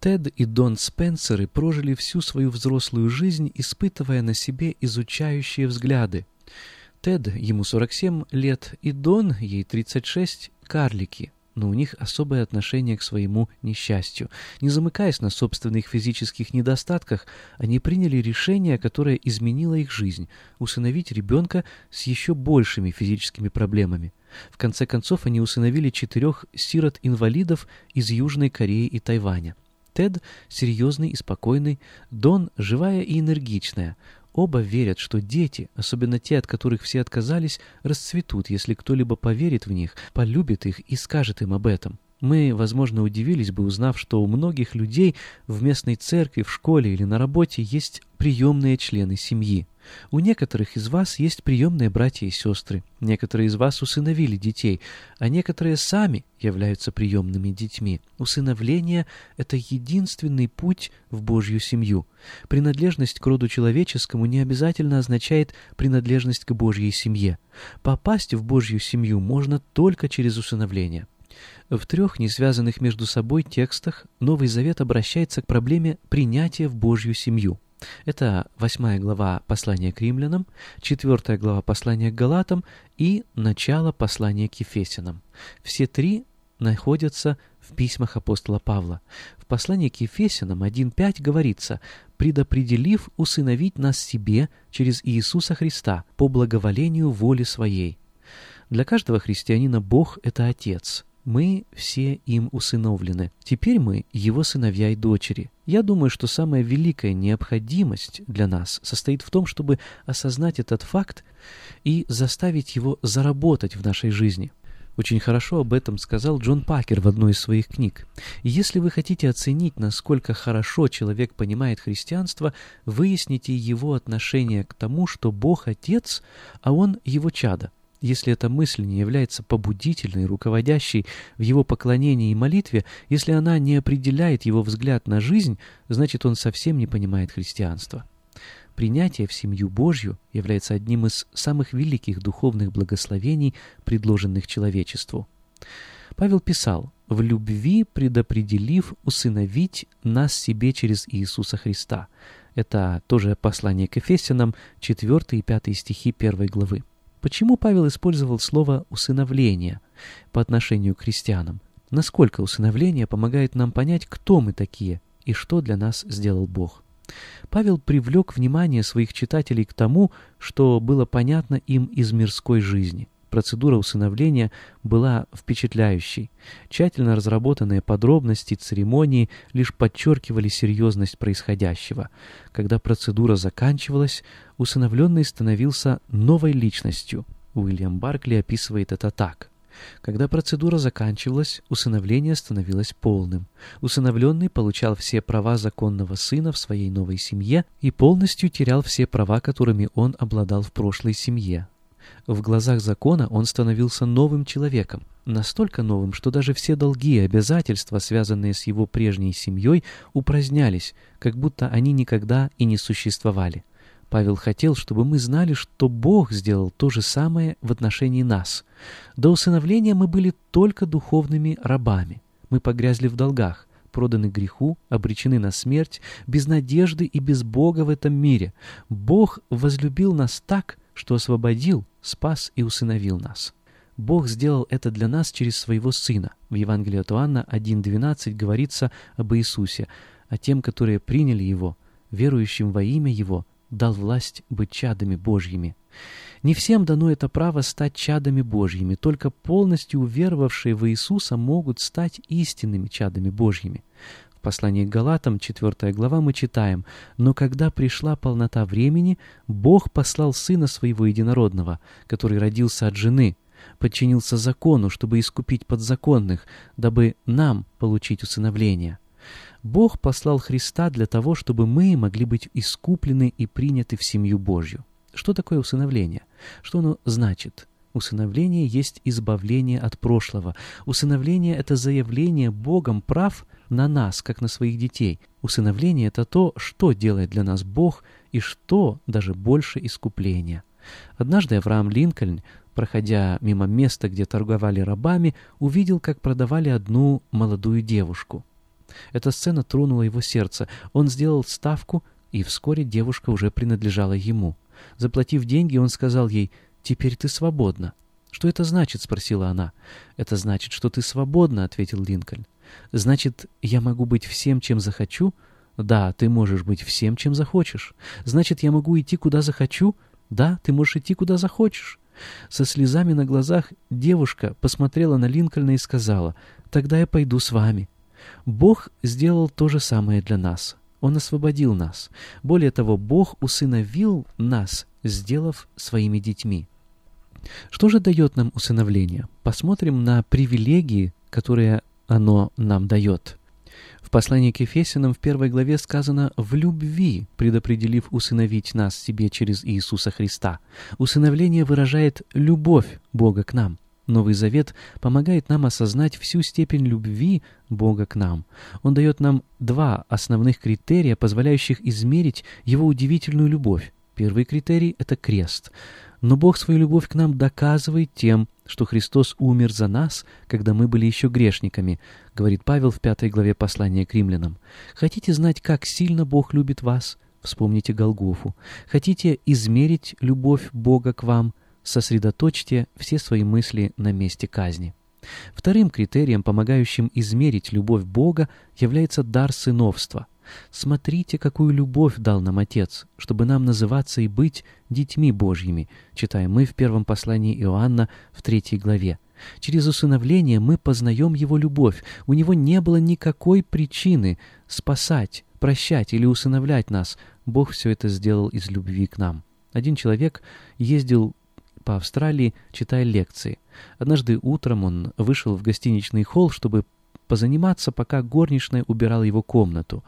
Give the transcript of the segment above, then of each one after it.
Тед и Дон Спенсеры прожили всю свою взрослую жизнь, испытывая на себе изучающие взгляды. Тед, ему 47 лет, и Дон, ей 36, карлики, но у них особое отношение к своему несчастью. Не замыкаясь на собственных физических недостатках, они приняли решение, которое изменило их жизнь – усыновить ребенка с еще большими физическими проблемами. В конце концов, они усыновили четырех сирот-инвалидов из Южной Кореи и Тайваня. Тед серьезный и спокойный, Дон живая и энергичная. Оба верят, что дети, особенно те, от которых все отказались, расцветут, если кто-либо поверит в них, полюбит их и скажет им об этом. Мы, возможно, удивились бы, узнав, что у многих людей в местной церкви, в школе или на работе есть приемные члены семьи. У некоторых из вас есть приемные братья и сестры, некоторые из вас усыновили детей, а некоторые сами являются приемными детьми. Усыновление — это единственный путь в Божью семью. Принадлежность к роду человеческому не обязательно означает принадлежность к Божьей семье. Попасть в Божью семью можно только через усыновление. В трех не связанных между собой текстах Новый Завет обращается к проблеме принятия в Божью семью. Это восьмая глава послания к римлянам, четвертая глава послания к галатам и начало послания к ефесянам. Все три находятся в письмах апостола Павла. В послании к Ефесянам 1.5 говорится «предопределив усыновить нас себе через Иисуса Христа по благоволению воли Своей». Для каждого христианина Бог — это Отец — мы все им усыновлены. Теперь мы его сыновья и дочери. Я думаю, что самая великая необходимость для нас состоит в том, чтобы осознать этот факт и заставить его заработать в нашей жизни. Очень хорошо об этом сказал Джон Пакер в одной из своих книг. если вы хотите оценить, насколько хорошо человек понимает христианство, выясните его отношение к тому, что Бог Отец, а Он его чадо. Если эта мысль не является побудительной, руководящей в его поклонении и молитве, если она не определяет его взгляд на жизнь, значит он совсем не понимает христианства. Принятие в семью Божью является одним из самых великих духовных благословений, предложенных человечеству. Павел писал «В любви предопределив усыновить нас себе через Иисуса Христа». Это тоже послание к Ефесянам, 4 и 5 стихи 1 главы. Почему Павел использовал слово «усыновление» по отношению к христианам? Насколько усыновление помогает нам понять, кто мы такие и что для нас сделал Бог? Павел привлек внимание своих читателей к тому, что было понятно им из мирской жизни – Процедура усыновления была впечатляющей. Тщательно разработанные подробности церемонии лишь подчеркивали серьезность происходящего. Когда процедура заканчивалась, усыновленный становился новой личностью. Уильям Баркли описывает это так. Когда процедура заканчивалась, усыновление становилось полным. Усыновленный получал все права законного сына в своей новой семье и полностью терял все права, которыми он обладал в прошлой семье. В глазах закона он становился новым человеком, настолько новым, что даже все долги и обязательства, связанные с его прежней семьей, упразднялись, как будто они никогда и не существовали. Павел хотел, чтобы мы знали, что Бог сделал то же самое в отношении нас. До усыновления мы были только духовными рабами. Мы погрязли в долгах, проданы греху, обречены на смерть, без надежды и без Бога в этом мире. Бог возлюбил нас так, что освободил, спас и усыновил нас. Бог сделал это для нас через своего Сына. В Евангелии от Иоанна 1.12 говорится об Иисусе, а тем, которые приняли Его, верующим во имя Его, дал власть быть чадами Божьими. Не всем дано это право стать чадами Божьими, только полностью уверовавшие в Иисуса могут стать истинными чадами Божьими. В послании к Галатам, 4 глава, мы читаем «Но когда пришла полнота времени, Бог послал Сына Своего Единородного, который родился от жены, подчинился закону, чтобы искупить подзаконных, дабы нам получить усыновление». Бог послал Христа для того, чтобы мы могли быть искуплены и приняты в семью Божью. Что такое усыновление? Что оно значит? Усыновление есть избавление от прошлого. Усыновление — это заявление Богом прав на нас, как на своих детей. Усыновление — это то, что делает для нас Бог и что даже больше искупления. Однажды Авраам Линкольн, проходя мимо места, где торговали рабами, увидел, как продавали одну молодую девушку. Эта сцена тронула его сердце. Он сделал ставку, и вскоре девушка уже принадлежала ему. Заплатив деньги, он сказал ей «Теперь ты свободна». «Что это значит?» — спросила она. «Это значит, что ты свободна», — ответил Линкольн. «Значит, я могу быть всем, чем захочу?» «Да, ты можешь быть всем, чем захочешь». «Значит, я могу идти, куда захочу?» «Да, ты можешь идти, куда захочешь». Со слезами на глазах девушка посмотрела на Линкольна и сказала, «Тогда я пойду с вами». Бог сделал то же самое для нас. Он освободил нас. Более того, Бог усыновил нас, сделав своими детьми. Что же дает нам усыновление? Посмотрим на привилегии, которые оно нам дает. В послании к Ефесянам в первой главе сказано «в любви, предопределив усыновить нас себе через Иисуса Христа». Усыновление выражает любовь Бога к нам. Новый Завет помогает нам осознать всю степень любви Бога к нам. Он дает нам два основных критерия, позволяющих измерить Его удивительную любовь. Первый критерий — это крест. Но Бог свою любовь к нам доказывает тем, что Христос умер за нас, когда мы были еще грешниками, говорит Павел в пятой главе послания к римлянам. Хотите знать, как сильно Бог любит вас? Вспомните Голгофу. Хотите измерить любовь Бога к вам? сосредоточьте все свои мысли на месте казни. Вторым критерием, помогающим измерить любовь Бога, является дар сыновства. «Смотрите, какую любовь дал нам Отец, чтобы нам называться и быть детьми Божьими», читаем мы в первом послании Иоанна в третьей главе. Через усыновление мы познаем Его любовь. У Него не было никакой причины спасать, прощать или усыновлять нас. Бог все это сделал из любви к нам. Один человек ездил по Австралии, читая лекции. Однажды утром он вышел в гостиничный холл, чтобы позаниматься, пока горничная убирала его комнату.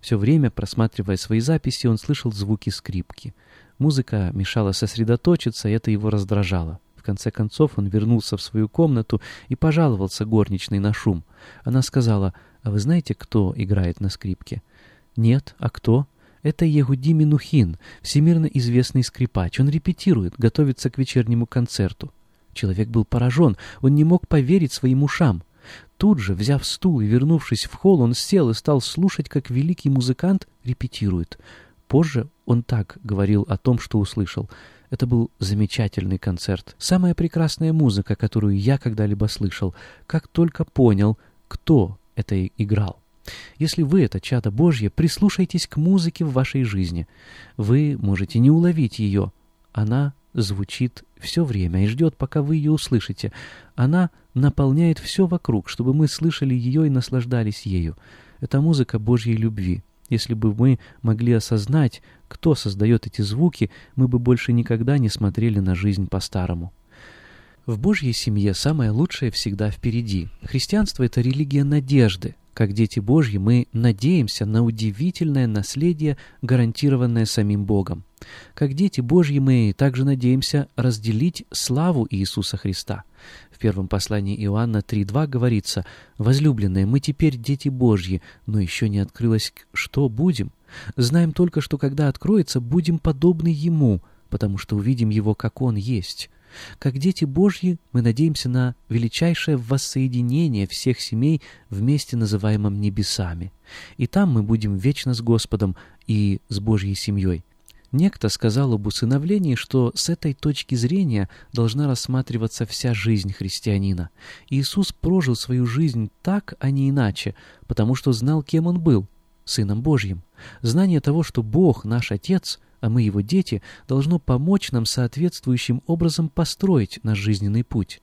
Все время, просматривая свои записи, он слышал звуки скрипки. Музыка мешала сосредоточиться, и это его раздражало. В конце концов он вернулся в свою комнату и пожаловался горничной на шум. Она сказала, «А вы знаете, кто играет на скрипке?» «Нет, а кто?» Это Егуди Минухин, всемирно известный скрипач. Он репетирует, готовится к вечернему концерту. Человек был поражен, он не мог поверить своим ушам. Тут же, взяв стул и вернувшись в холл, он сел и стал слушать, как великий музыкант репетирует. Позже он так говорил о том, что услышал. Это был замечательный концерт. Самая прекрасная музыка, которую я когда-либо слышал, как только понял, кто это играл. Если вы — это чадо Божье, прислушайтесь к музыке в вашей жизни. Вы можете не уловить ее. Она звучит все время и ждет, пока вы ее услышите. Она наполняет все вокруг, чтобы мы слышали ее и наслаждались ею. Это музыка Божьей любви. Если бы мы могли осознать, кто создает эти звуки, мы бы больше никогда не смотрели на жизнь по-старому. В Божьей семье самое лучшее всегда впереди. Христианство — это религия надежды. Как дети Божьи мы надеемся на удивительное наследие, гарантированное самим Богом. Как дети Божьи мы также надеемся разделить славу Иисуса Христа. В первом послании Иоанна 3.2 говорится «Возлюбленные, мы теперь дети Божьи, но еще не открылось, что будем. Знаем только, что когда откроется, будем подобны Ему, потому что увидим Его, как Он есть. Как дети Божьи мы надеемся на величайшее воссоединение всех семей вместе называемом небесами. И там мы будем вечно с Господом и с Божьей семьей. Некто сказал об усыновлении, что с этой точки зрения должна рассматриваться вся жизнь христианина. Иисус прожил свою жизнь так, а не иначе, потому что знал, кем Он был — Сыном Божьим. Знание того, что Бог — наш Отец — а мы его дети, должно помочь нам соответствующим образом построить наш жизненный путь.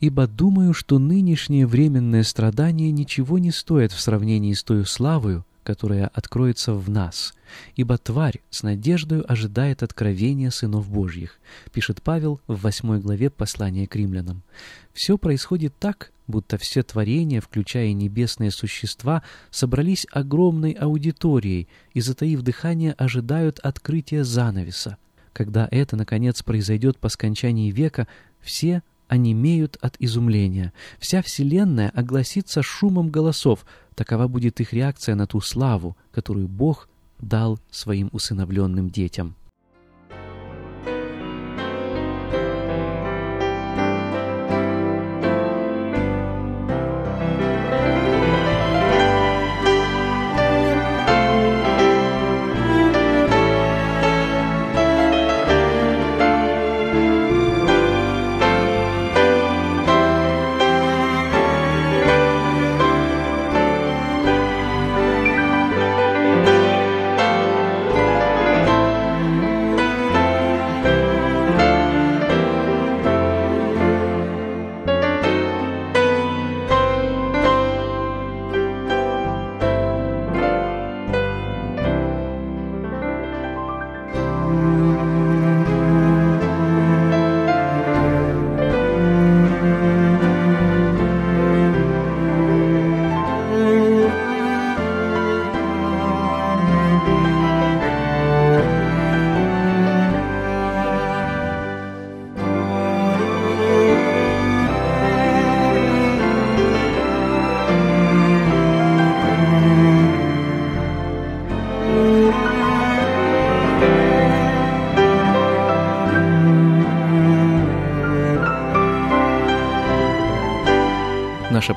Ибо думаю, что нынешнее временное страдание ничего не стоит в сравнении с той славою, которая откроется в нас. Ибо тварь с надеждой ожидает откровения сынов Божьих, пишет Павел в восьмой главе послания к римлянам. Все происходит так, будто все творения, включая небесные существа, собрались огромной аудиторией и, затаив дыхание, ожидают открытия занавеса. Когда это, наконец, произойдет по скончании века, все онемеют от изумления. Вся Вселенная огласится шумом голосов. Такова будет их реакция на ту славу, которую Бог дал своим усыновленным детям.